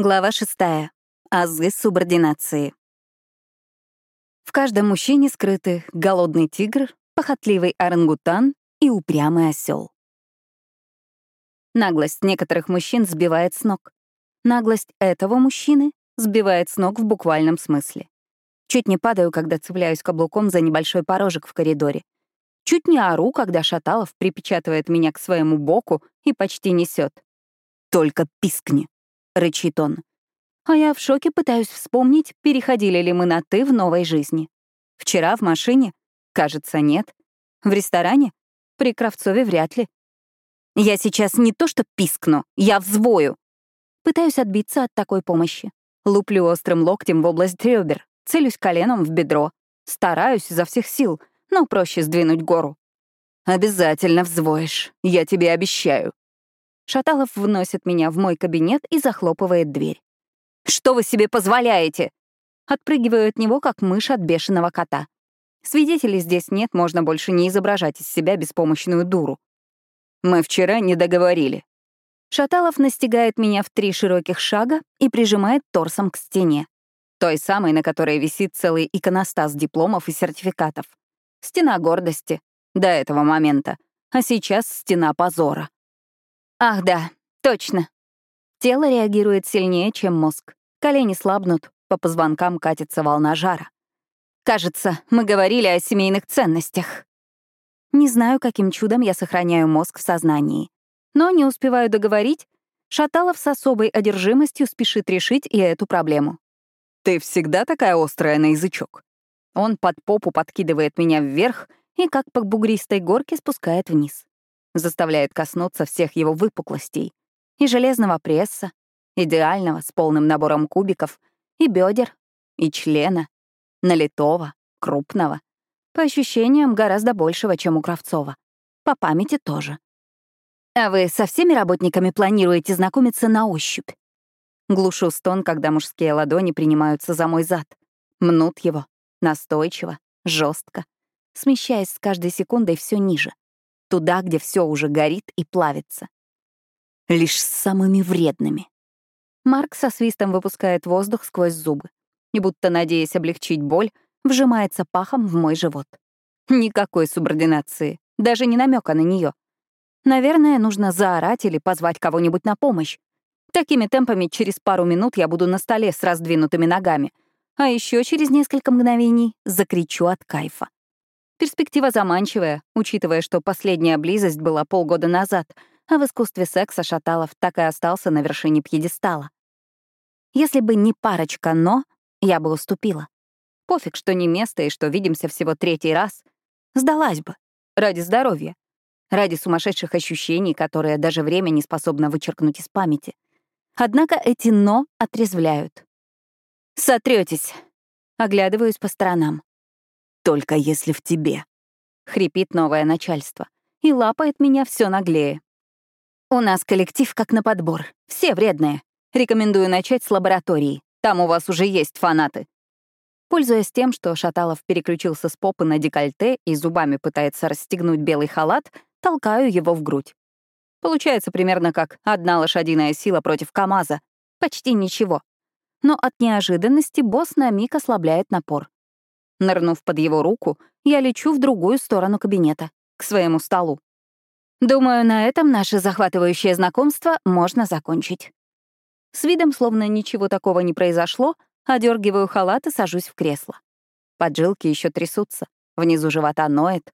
Глава 6. Азы субординации. В каждом мужчине скрыты голодный тигр, похотливый орангутан и упрямый осел. Наглость некоторых мужчин сбивает с ног. Наглость этого мужчины сбивает с ног в буквальном смысле. Чуть не падаю, когда цепляюсь каблуком за небольшой порожек в коридоре. Чуть не ору, когда Шаталов припечатывает меня к своему боку и почти несет. «Только пискни!» Рычит он. А я в шоке пытаюсь вспомнить, переходили ли мы на «ты» в новой жизни. Вчера в машине? Кажется, нет. В ресторане? При Кравцове вряд ли. Я сейчас не то что пискну, я взвою. Пытаюсь отбиться от такой помощи. Луплю острым локтем в область ребер, целюсь коленом в бедро. Стараюсь изо всех сил, но проще сдвинуть гору. «Обязательно взвоишь, я тебе обещаю», Шаталов вносит меня в мой кабинет и захлопывает дверь. «Что вы себе позволяете?» Отпрыгиваю от него, как мышь от бешеного кота. Свидетелей здесь нет, можно больше не изображать из себя беспомощную дуру. Мы вчера не договорили. Шаталов настигает меня в три широких шага и прижимает торсом к стене. Той самой, на которой висит целый иконостас дипломов и сертификатов. Стена гордости. До этого момента. А сейчас стена позора. Ах да, точно. Тело реагирует сильнее, чем мозг. Колени слабнут, по позвонкам катится волна жара. Кажется, мы говорили о семейных ценностях. Не знаю, каким чудом я сохраняю мозг в сознании. Но не успеваю договорить, Шаталов с особой одержимостью спешит решить и эту проблему. «Ты всегда такая острая на язычок?» Он под попу подкидывает меня вверх и, как по бугристой горке, спускает вниз заставляет коснуться всех его выпуклостей. И железного пресса, идеального, с полным набором кубиков, и бедер, и члена, налитого, крупного. По ощущениям, гораздо большего, чем у Кравцова. По памяти тоже. А вы со всеми работниками планируете знакомиться на ощупь? Глушу стон, когда мужские ладони принимаются за мой зад. Мнут его, настойчиво, жестко, смещаясь с каждой секундой все ниже туда, где все уже горит и плавится. Лишь с самыми вредными. Марк со свистом выпускает воздух сквозь зубы и, будто надеясь облегчить боль, вжимается пахом в мой живот. Никакой субординации, даже не намека на нее. Наверное, нужно заорать или позвать кого-нибудь на помощь. Такими темпами через пару минут я буду на столе с раздвинутыми ногами, а еще через несколько мгновений закричу от кайфа. Перспектива заманчивая, учитывая, что последняя близость была полгода назад, а в искусстве секса Шаталов так и остался на вершине пьедестала. Если бы не парочка «но», я бы уступила. Пофиг, что не место и что видимся всего третий раз. Сдалась бы. Ради здоровья. Ради сумасшедших ощущений, которые даже время не способно вычеркнуть из памяти. Однако эти «но» отрезвляют. «Сотрётесь». Оглядываюсь по сторонам. Только если в тебе. Хрипит новое начальство. И лапает меня все наглее. У нас коллектив как на подбор. Все вредные. Рекомендую начать с лаборатории. Там у вас уже есть фанаты. Пользуясь тем, что Шаталов переключился с попы на декольте и зубами пытается расстегнуть белый халат, толкаю его в грудь. Получается примерно как одна лошадиная сила против КамАЗа. Почти ничего. Но от неожиданности босс на миг ослабляет напор. Нырнув под его руку, я лечу в другую сторону кабинета, к своему столу. Думаю, на этом наше захватывающее знакомство можно закончить. С видом, словно ничего такого не произошло, одергиваю халат и сажусь в кресло. Поджилки еще трясутся, внизу живота ноет.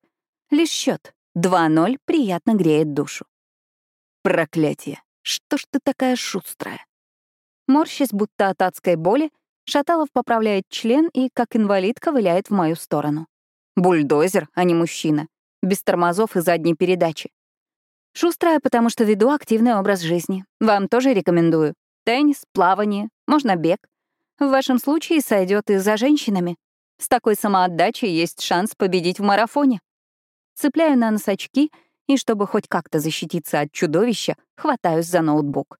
Лишь счет 2-0 приятно греет душу. Проклятие! Что ж ты такая шустрая? Морщась, будто от адской боли, Шаталов поправляет член и, как инвалид, ковыляет в мою сторону. Бульдозер, а не мужчина. Без тормозов и задней передачи. Шустрая, потому что веду активный образ жизни. Вам тоже рекомендую. Теннис, плавание, можно бег. В вашем случае сойдет и за женщинами. С такой самоотдачей есть шанс победить в марафоне. Цепляю на нос очки и, чтобы хоть как-то защититься от чудовища, хватаюсь за ноутбук.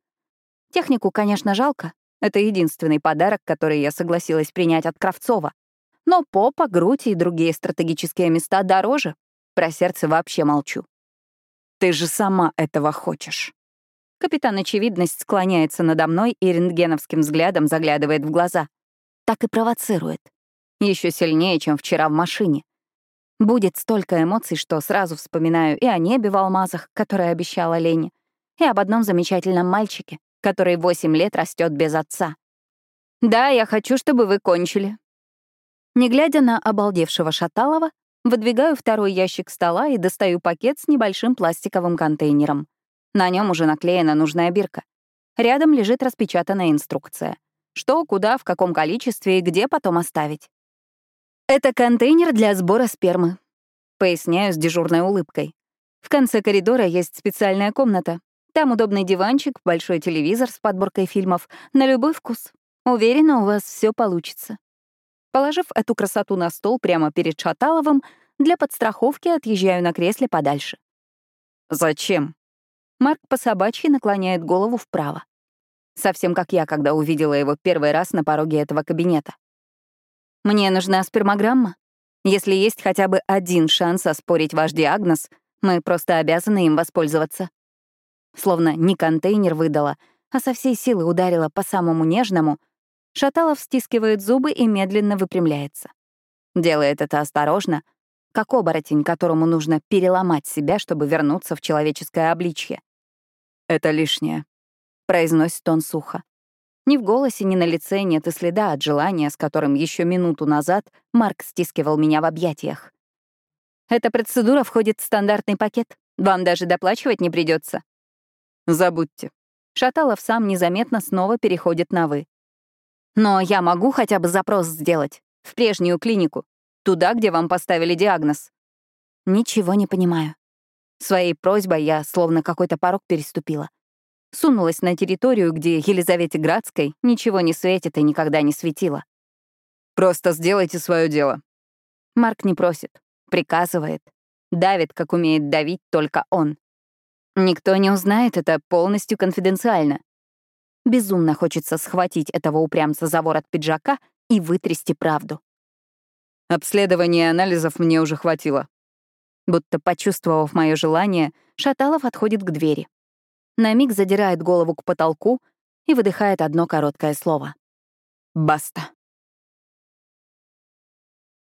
Технику, конечно, жалко, это единственный подарок, который я согласилась принять от Кравцова. Но попа, грудь и другие стратегические места дороже. Про сердце вообще молчу. Ты же сама этого хочешь. Капитан Очевидность склоняется надо мной и рентгеновским взглядом заглядывает в глаза. Так и провоцирует. Еще сильнее, чем вчера в машине. Будет столько эмоций, что сразу вспоминаю и о небе в алмазах, которое обещала Лене, и об одном замечательном мальчике, который восемь лет растет без отца. «Да, я хочу, чтобы вы кончили». Не глядя на обалдевшего Шаталова, выдвигаю второй ящик стола и достаю пакет с небольшим пластиковым контейнером. На нем уже наклеена нужная бирка. Рядом лежит распечатанная инструкция. Что, куда, в каком количестве и где потом оставить. «Это контейнер для сбора спермы», — поясняю с дежурной улыбкой. В конце коридора есть специальная комната. Там удобный диванчик, большой телевизор с подборкой фильмов. На любой вкус. Уверена, у вас все получится. Положив эту красоту на стол прямо перед Шаталовым, для подстраховки отъезжаю на кресле подальше. «Зачем?» Марк по собачьи наклоняет голову вправо. Совсем как я, когда увидела его первый раз на пороге этого кабинета. «Мне нужна спермограмма. Если есть хотя бы один шанс оспорить ваш диагноз, мы просто обязаны им воспользоваться». Словно не контейнер выдала, а со всей силы ударила по самому нежному, Шаталов стискивает зубы и медленно выпрямляется. Делает это осторожно, как оборотень, которому нужно переломать себя, чтобы вернуться в человеческое обличье. «Это лишнее», — произносит он сухо. Ни в голосе, ни на лице нет и следа от желания, с которым еще минуту назад Марк стискивал меня в объятиях. «Эта процедура входит в стандартный пакет. Вам даже доплачивать не придется. «Забудьте». Шаталов сам незаметно снова переходит на «вы». «Но я могу хотя бы запрос сделать. В прежнюю клинику. Туда, где вам поставили диагноз. Ничего не понимаю. Своей просьбой я словно какой-то порог переступила. Сунулась на территорию, где Елизавете Градской ничего не светит и никогда не светило. «Просто сделайте свое дело». Марк не просит, приказывает. Давит, как умеет давить только он. Никто не узнает, это полностью конфиденциально. Безумно хочется схватить этого упрямца за ворот пиджака и вытрясти правду. Обследование анализов мне уже хватило. Будто почувствовав мое желание, Шаталов отходит к двери. На миг задирает голову к потолку и выдыхает одно короткое слово. «Баста».